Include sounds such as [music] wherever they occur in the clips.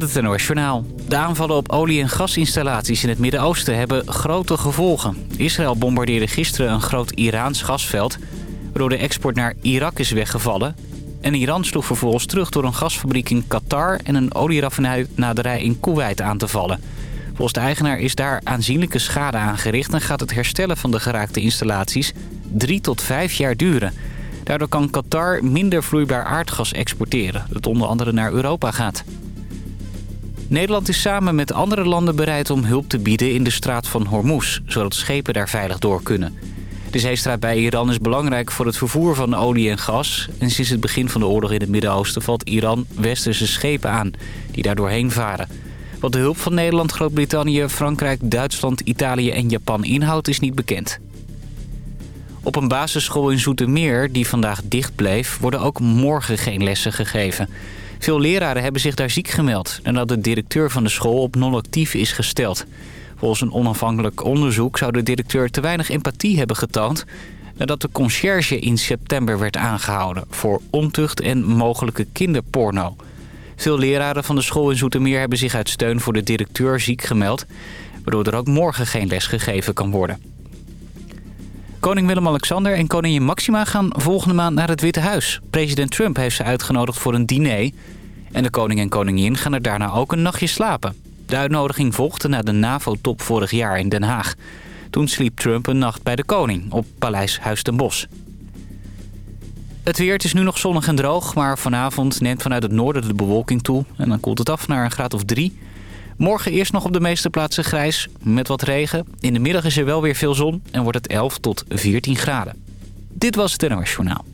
met. De aanvallen op olie- en gasinstallaties in het Midden-Oosten hebben grote gevolgen. Israël bombardeerde gisteren een groot Iraans gasveld... waardoor de export naar Irak is weggevallen. En Iran sloeg vervolgens terug door een gasfabriek in Qatar... en een olieraffinaderij in Kuwait aan te vallen. Volgens de eigenaar is daar aanzienlijke schade aangericht... en gaat het herstellen van de geraakte installaties drie tot vijf jaar duren... Daardoor kan Qatar minder vloeibaar aardgas exporteren, dat onder andere naar Europa gaat. Nederland is samen met andere landen bereid om hulp te bieden in de straat van Hormuz, zodat schepen daar veilig door kunnen. De zeestraat bij Iran is belangrijk voor het vervoer van olie en gas. En sinds het begin van de oorlog in het Midden-Oosten valt Iran westerse schepen aan die daar doorheen varen. Wat de hulp van Nederland, Groot-Brittannië, Frankrijk, Duitsland, Italië en Japan inhoudt is niet bekend. Op een basisschool in Zoetermeer, die vandaag dicht bleef, worden ook morgen geen lessen gegeven. Veel leraren hebben zich daar ziek gemeld en dat de directeur van de school op non-actief is gesteld. Volgens een onafhankelijk onderzoek zou de directeur te weinig empathie hebben getoond... nadat de conciërge in september werd aangehouden voor ontucht en mogelijke kinderporno. Veel leraren van de school in Zoetermeer hebben zich uit steun voor de directeur ziek gemeld... waardoor er ook morgen geen les gegeven kan worden. Koning Willem-Alexander en koningin Maxima gaan volgende maand naar het Witte Huis. President Trump heeft ze uitgenodigd voor een diner. En de koning en koningin gaan er daarna ook een nachtje slapen. De uitnodiging volgde na de NAVO-top vorig jaar in Den Haag. Toen sliep Trump een nacht bij de koning op Paleis Huis ten Bosch. Het weer, is nu nog zonnig en droog, maar vanavond neemt vanuit het noorden de bewolking toe. En dan koelt het af naar een graad of drie. Morgen eerst nog op de meeste plaatsen grijs met wat regen. In de middag is er wel weer veel zon en wordt het 11 tot 14 graden. Dit was het NOS Journaal.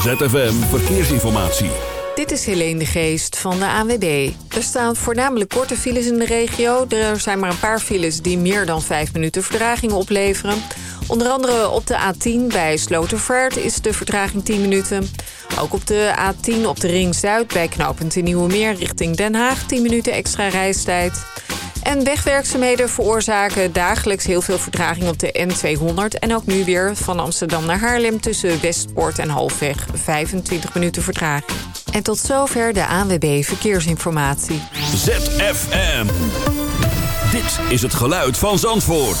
ZFM Verkeersinformatie. Dit is Helene de Geest van de ANWB. Er staan voornamelijk korte files in de regio. Er zijn maar een paar files die meer dan 5 minuten verdraging opleveren. Onder andere op de A10 bij Slotervaart is de vertraging 10 minuten. Ook op de A10 op de Ring Zuid bij knooppunt in Nieuwemeer richting Den Haag 10 minuten extra reistijd. En wegwerkzaamheden veroorzaken dagelijks heel veel vertraging op de N200. En ook nu weer van Amsterdam naar Haarlem tussen Westpoort en Halfweg 25 minuten vertraging. En tot zover de ANWB Verkeersinformatie. ZFM. Dit is het geluid van Zandvoort.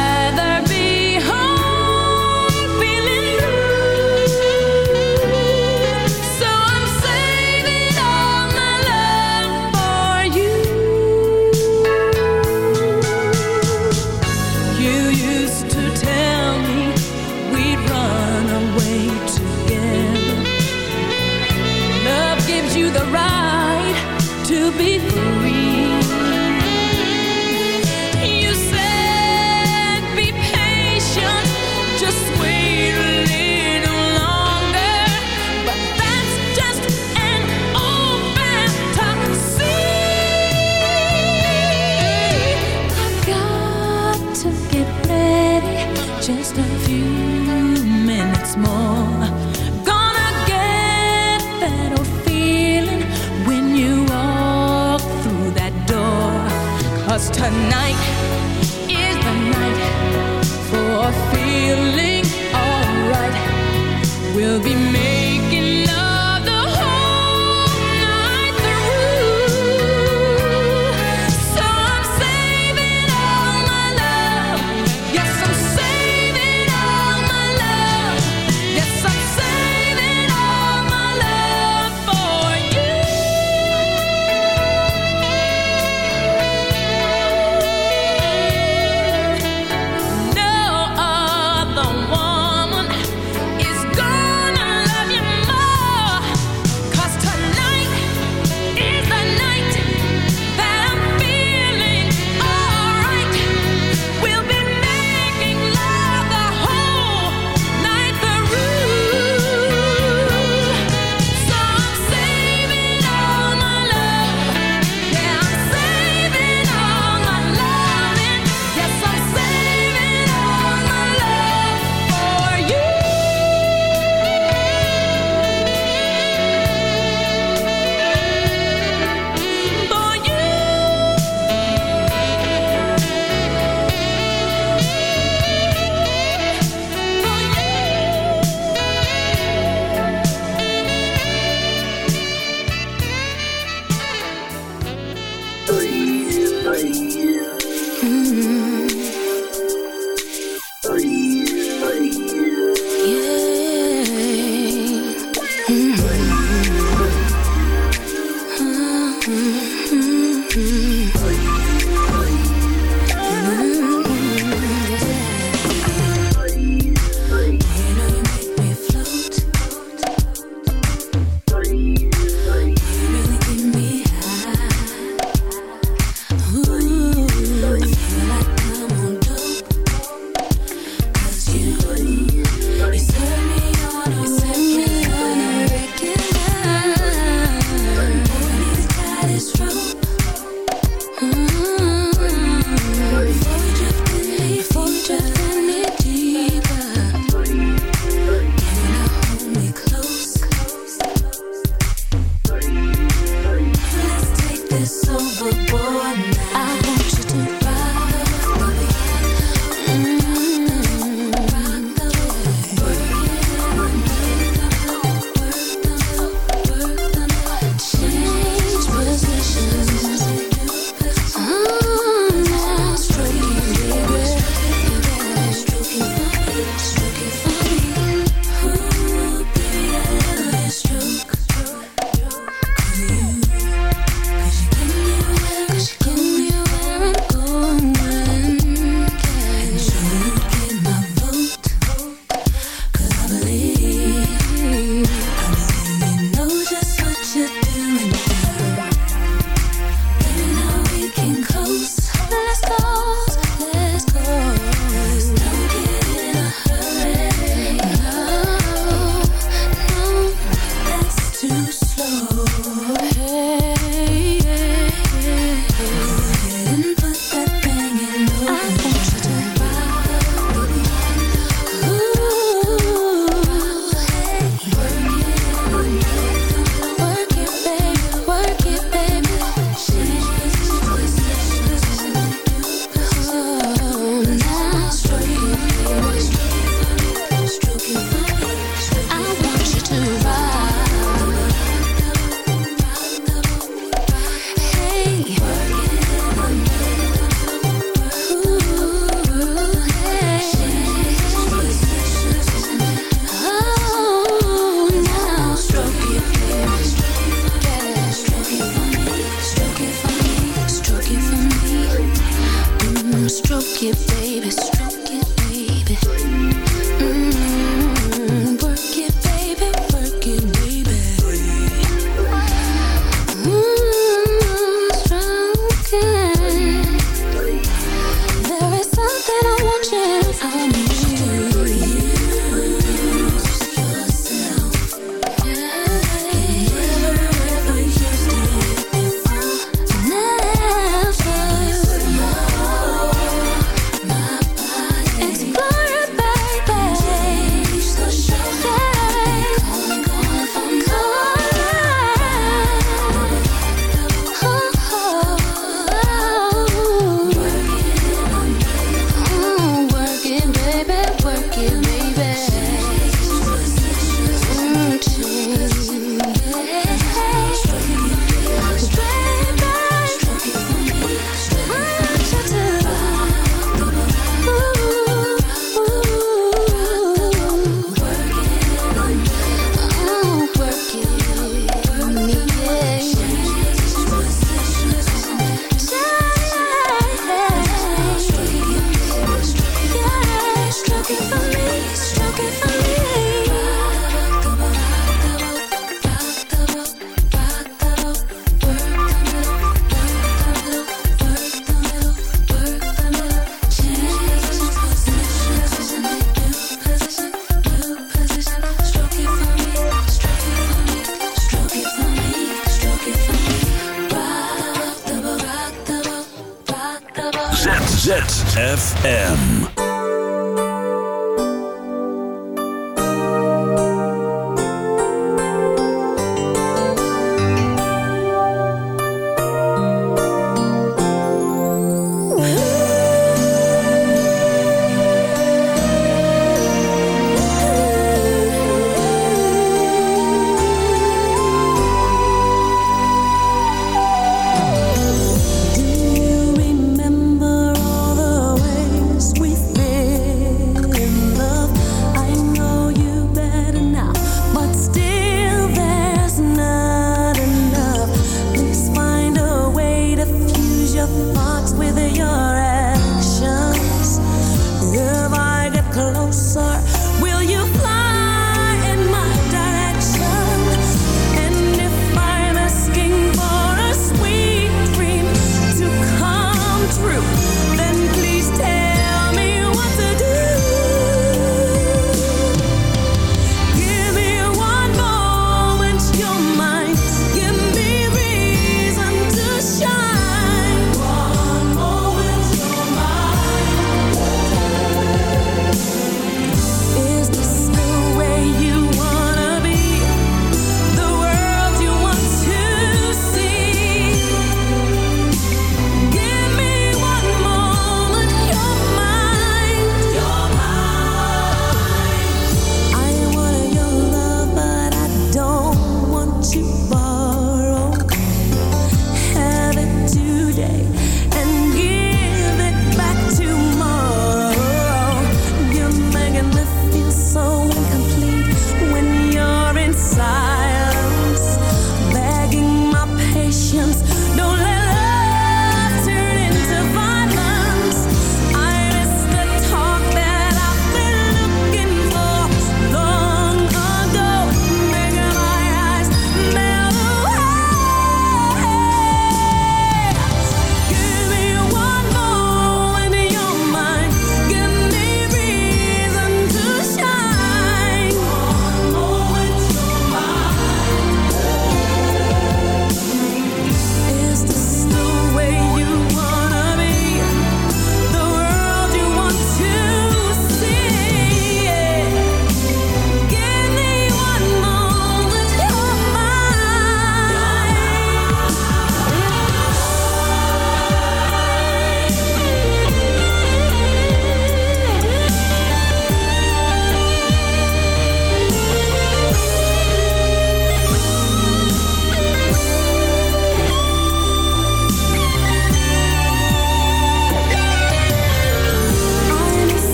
night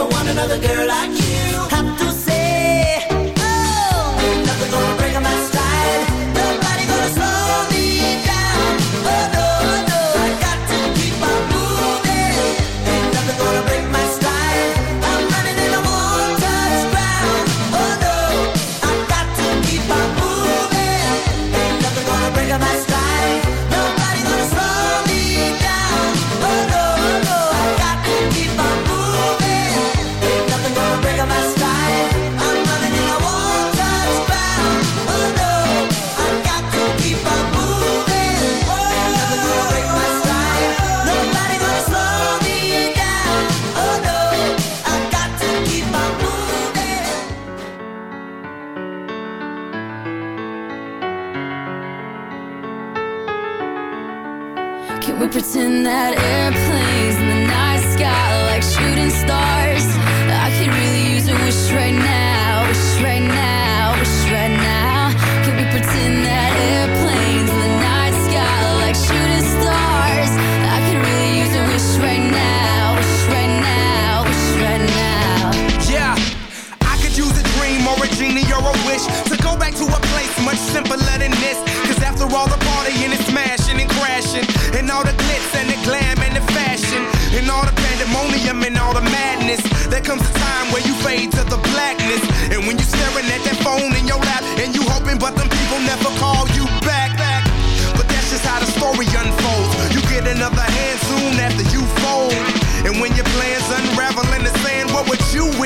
never want another girl like you.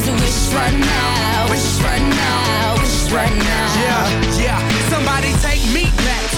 I can really use a wish right now, wish right now, wish right now. Yeah, yeah. Somebody take me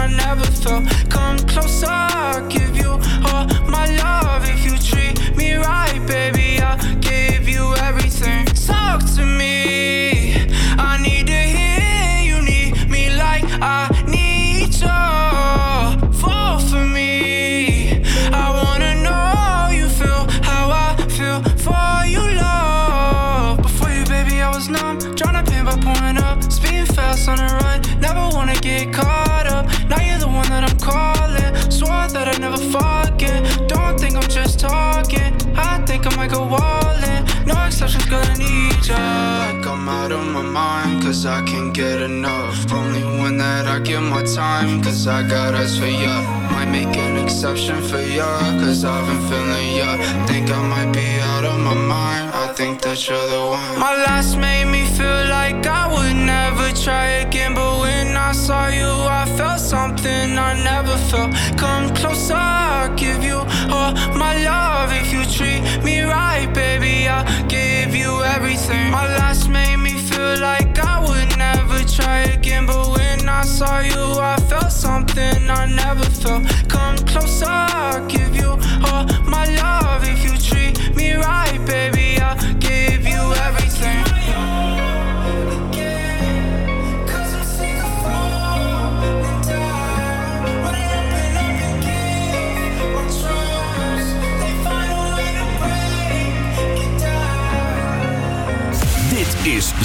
I never Like I'm out of my mind, cause I can't get enough. Only one that I give my time, cause I got us for ya. Might make an exception for ya, cause I've been feeling ya. Think I might be out of my mind, think that you're the one. My last made me feel like I would never try again, but when I saw you, I felt something I never felt. Come closer, I'll give you all my love. If you treat me right, baby, I'll give you everything. My last made me feel like I would never try again, but when I saw you, I felt something I never felt.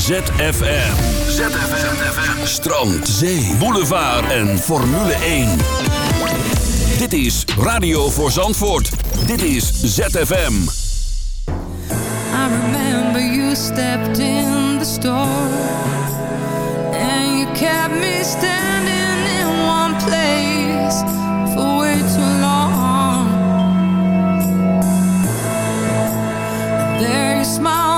ZFM. ZFM. Strand, zee, boulevard en Formule 1. Dit is Radio voor Zandvoort. Dit is ZFM. I remember you stepped in the store and you kept me standing in one place for way too long. There you smiled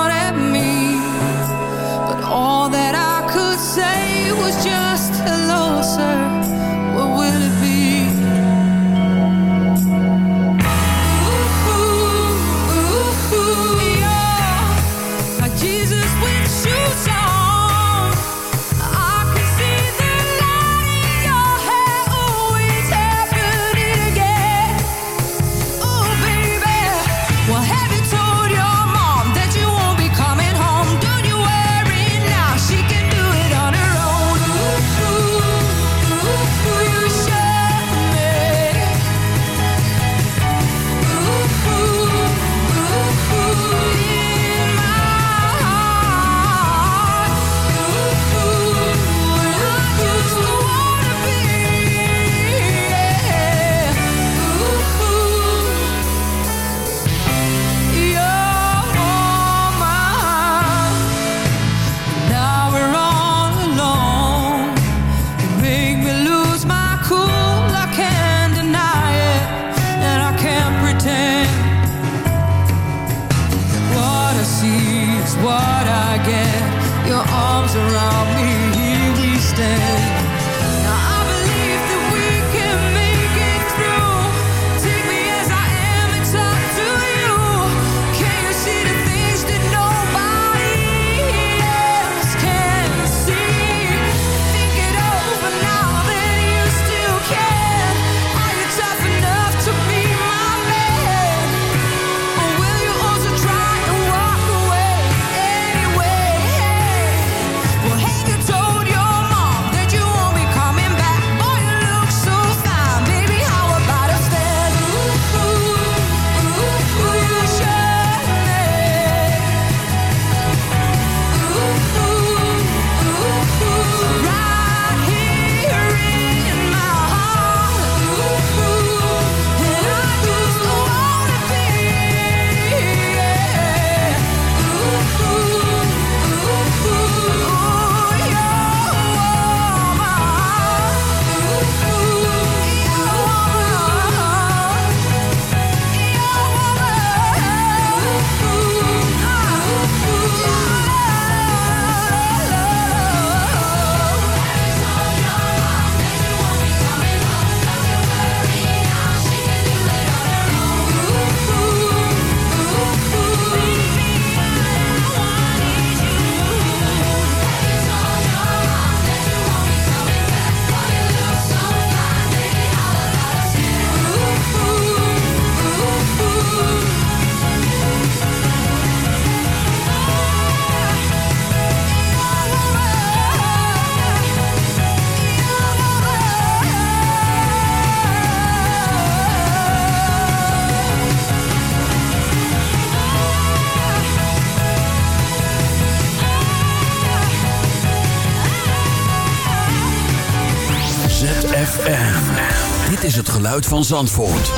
geluid van Zandvoort.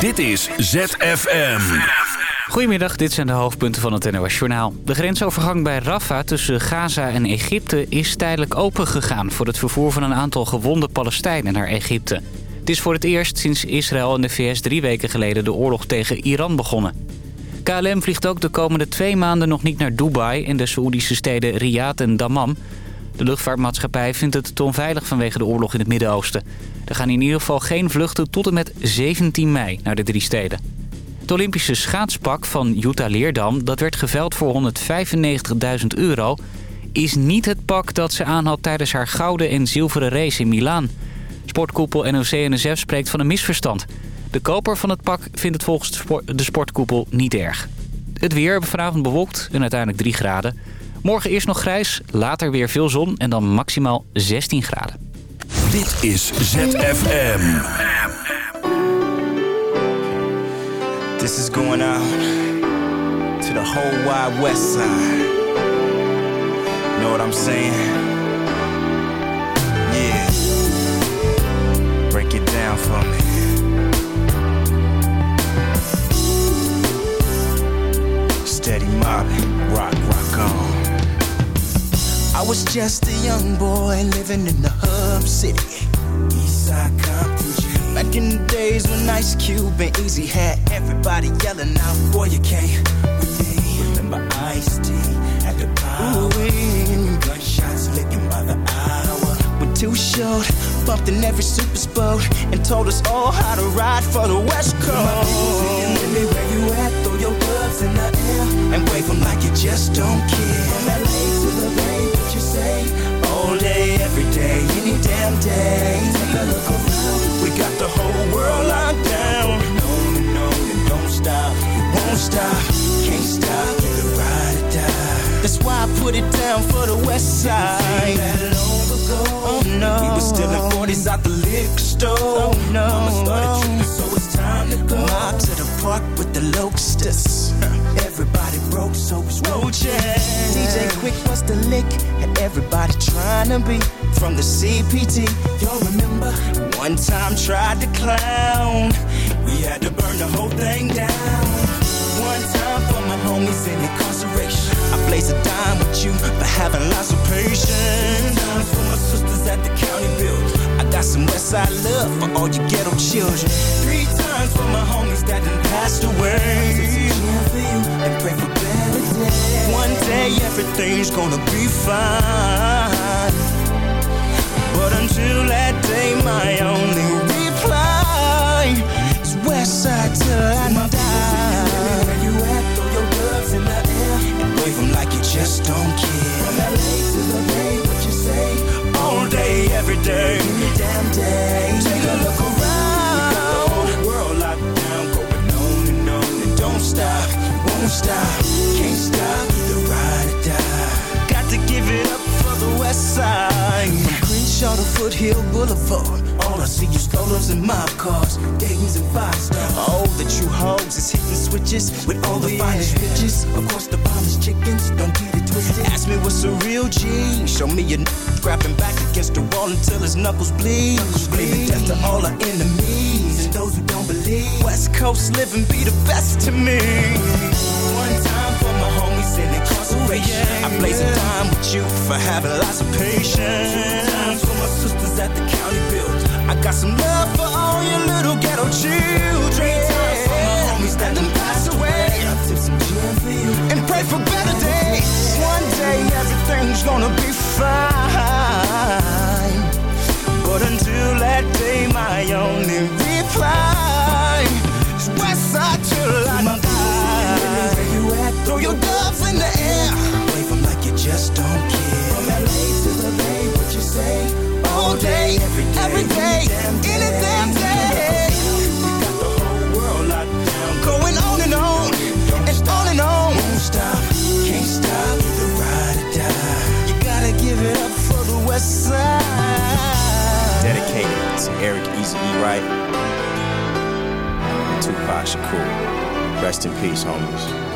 Dit is ZFM. Goedemiddag, dit zijn de hoofdpunten van het NOS Journaal. De grensovergang bij Rafah tussen Gaza en Egypte is tijdelijk opengegaan... voor het vervoer van een aantal gewonde Palestijnen naar Egypte. Het is voor het eerst sinds Israël en de VS drie weken geleden de oorlog tegen Iran begonnen. KLM vliegt ook de komende twee maanden nog niet naar Dubai... en de Saoedische steden Riyadh en Dammam. De luchtvaartmaatschappij vindt het te onveilig vanwege de oorlog in het Midden-Oosten. Er gaan in ieder geval geen vluchten tot en met 17 mei naar de drie steden. Het Olympische schaatspak van Jutta Leerdam, dat werd geveld voor 195.000 euro... is niet het pak dat ze aanhad tijdens haar gouden en zilveren race in Milaan. Sportkoepel NOC-NSF spreekt van een misverstand. De koper van het pak vindt het volgens de, sport- de sportkoepel niet erg. Het weer vanavond bewolkt en uiteindelijk 3 graden. Morgen eerst nog grijs, later weer veel zon en dan maximaal 16 graden. Dit is ZFM. This is going out to the whole wide west side. Know what I'm saying? Yeah. Break it down for me. Was just a young boy living in the hub city. Eastside Compton G. Back in the days when Ice Cube and Eazy had everybody yelling out, Boy, you can't with me. Remember Ice T at the power. Gunshots licking by the hour. We're too short, bumped in every super boat, and told us all how to ride for the West Coast. where you at? Throw your gloves in the air and wave 'em like you just don't care. From LA to the Bay, what you say? All day, every day, any damn day. Take a look around. We got the whole world locked down. And on and don't stop. You won't stop. Can't stop. You the ride or die. That's why I put it down for the West Side. Oh no. We was stealing 40s out the liquor store. Oh no. Mama started tripping, so it's time to go. Mob to the park with the [laughs] Everybody broke, so it's roaches. DJ Quik was the lick, and everybody trying to be from the CPT. Y'all remember? One time tried to clown. We had to burn the whole thing down. One time for my homies in incarceration. I blaze a dime with you for having lots of patience. Times for my sisters at the county build. I got some Westside love for all you ghetto children. Three times for my homies that done passed away. For you and pray for better days. One day everything's gonna be fine. But until that day, my only reply is Westside till I die. Where you at? Throw your gloves in the air and wave like you just don't care. From LA to the Foothill Boulevard. All I see is strollers and mob cars, Dayton's and five stars. Oh, the true hogs is hitting switches with all the oh, finest bitches. Of course, the finest chickens, don't get it twisted. Ask me what's a real G. Show me a n- grabbing back against the wall until his knuckles bleed. Screaming death to all our enemies and those who don't believe. West Coast living be the best to me. Incarceration. I blaze a dime with you for having lots of patience. Two times for my sisters at the county build. I got some love for all your little ghetto children. Three times for my homies that done passed away. Tip some gin for you and pray for better days. One day everything's gonna be fine. But until that day, my only reply is West Side till I Throw your doves in the air. Wave 'em like you just don't care. From LA to the Bay, what you say? All day, every day, every day, any damn day. We got the whole world locked down, going on and on, and on and on. Won't stop, can't stop, either ride or die. You gotta give it up for the West Side. Dedicated to Eric Eazy E. Wright Tupac Shakur. Rest in peace, homies.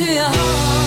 to your heart.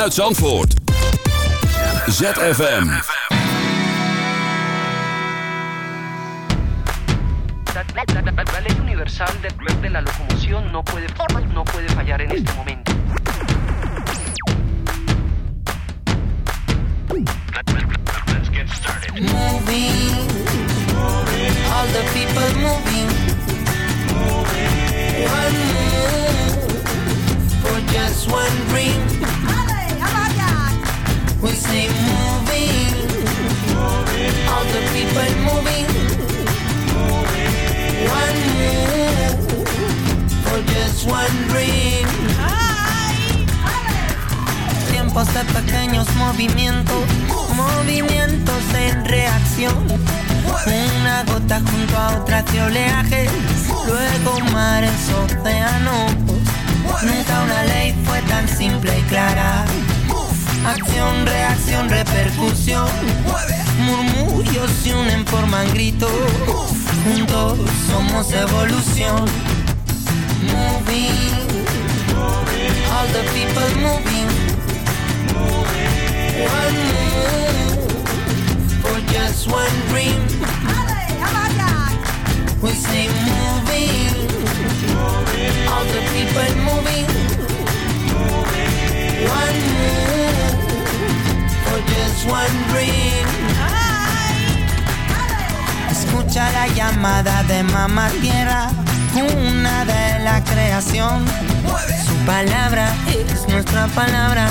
Vanuit Zandvoort. ZFM. La, ley universal de, de la locomoción no puede, no puede fallar en este momento. Mares, océanos. Nunca una ley fue tan simple y clara. Acción, reacción, repercusión. Murmullos se unen, forman gritos. Juntos somos evolución. Moving, all the people moving. One move for just one dream. We say moving, all the people moving. One move for just one dream. Escucha la llamada de mamá tierra, una de la creación. Su palabra es nuestra palabra.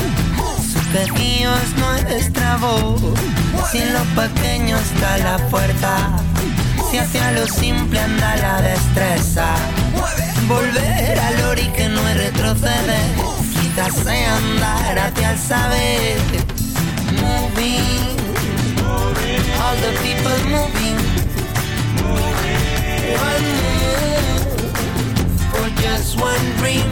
Su pedido es nuestra voz. Si en lo pequeño está la fuerza, si hacia lo simple anda la destreza. Volver al ori que no es retroceder, quizás sea andar hacia el saber. Moving, all the people moving. One move for just one dream.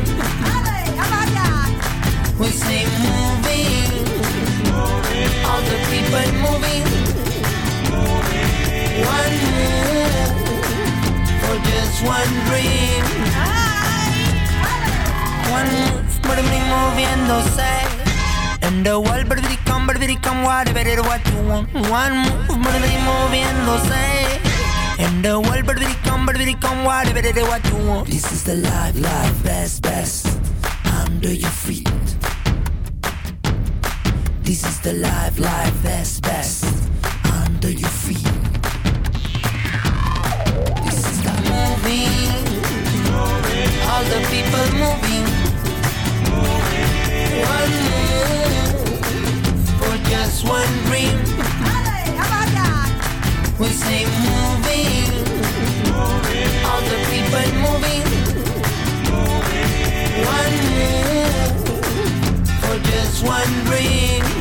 We say moving, all the people moving. One move just one dream. One move, everybody moviéndose. And the world, everybody come, everybody come, whatever it what you want. One move, everybody moviéndose. And the world, everybody come, everybody come, whatever it what you want. This is the life, life, best, best. Under your feet. This is the life, life, best, best. All the people moving. One move for just one dream. We say moving. All the people moving. One move for just one dream.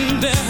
We getting